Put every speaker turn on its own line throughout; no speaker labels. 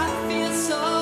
I feel so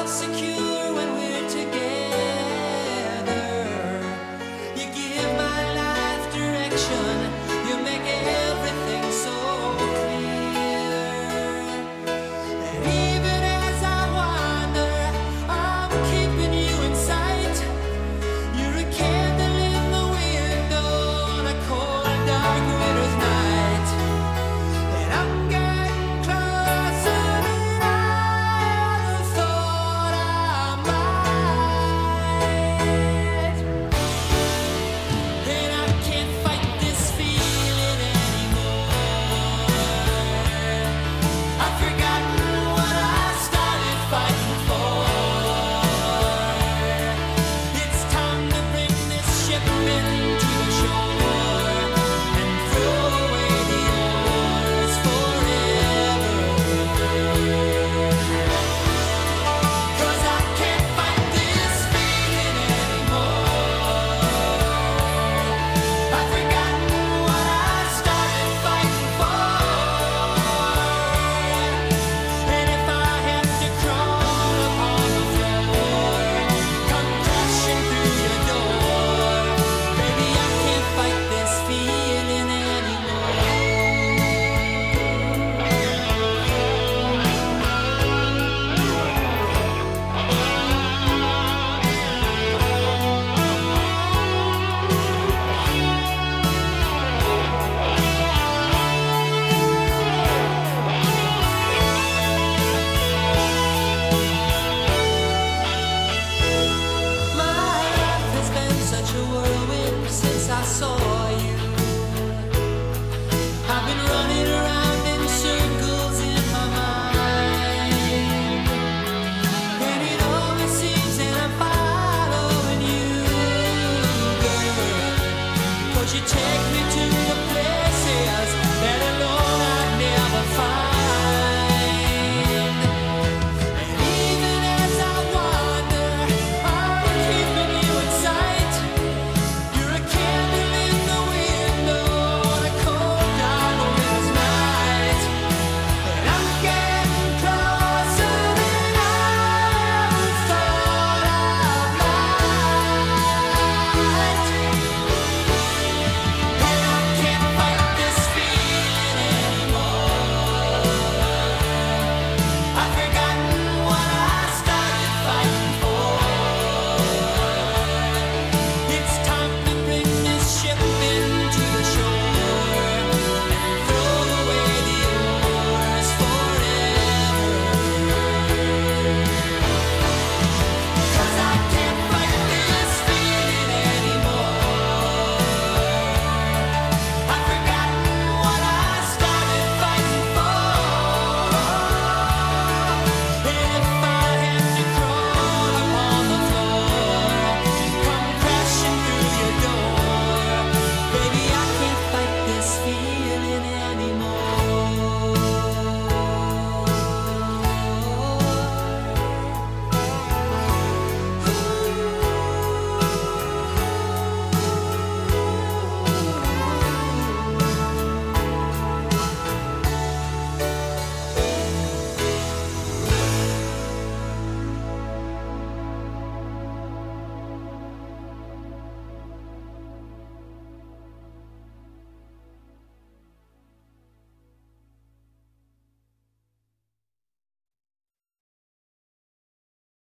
soul.